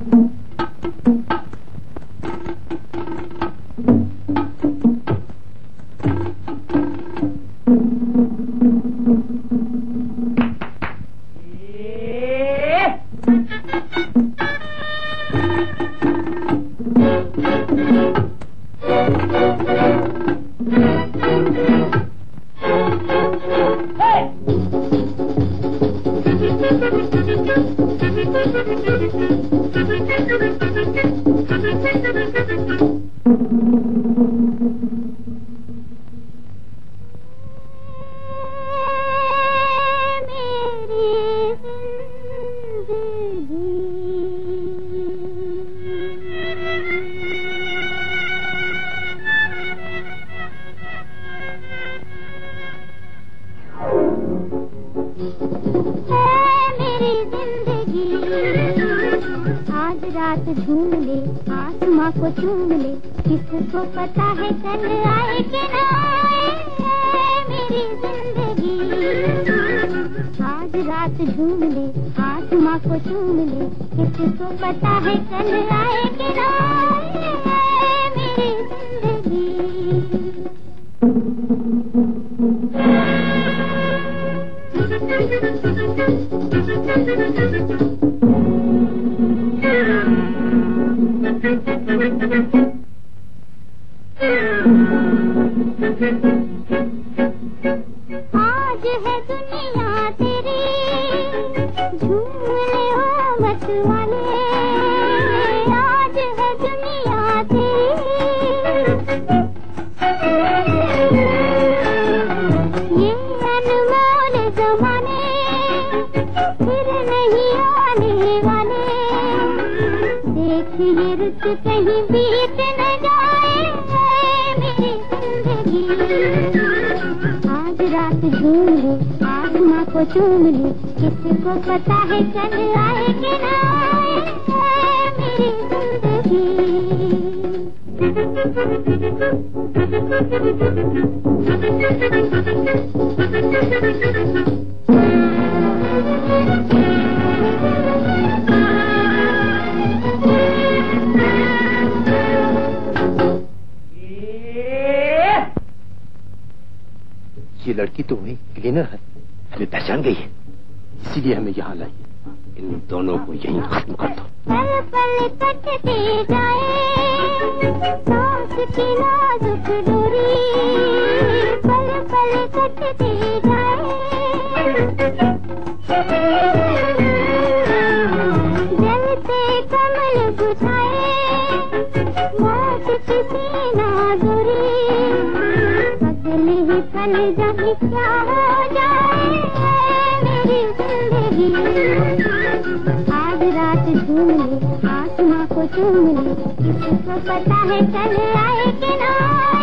रात Thank you. को चूम ले। किसको पता है कल आए कि ना आए, मेरी ज़िंदगी। आज रात झूम ले आसमां को चूम ले। किसको पता है कल आए कि ना आए, मेरी ज़िंदगी। आज है दुनिया तेरी झूले हो आज है दुनिया तेरी। ये अनमोल जमाने, फिर नहीं आने वाले। देखिए रुत कहीं बीत न जाए। आज रात झूम ले आसमां को चूम ले। किसको पता है कल आए कि ना मेरी ये लड़की तो वही क्लीनर है। हमें पहचान गई है। इसीलिए हमें यहाँ लाई। इन दोनों को यहीं खत्म कर दो। पल पल कटते जाए सांस जलते कमल बुझाए। क्या हो जाए, मेरी ज़िंदगी। आज रात झूम ले को चूम ले। पता है चल आए कि ना।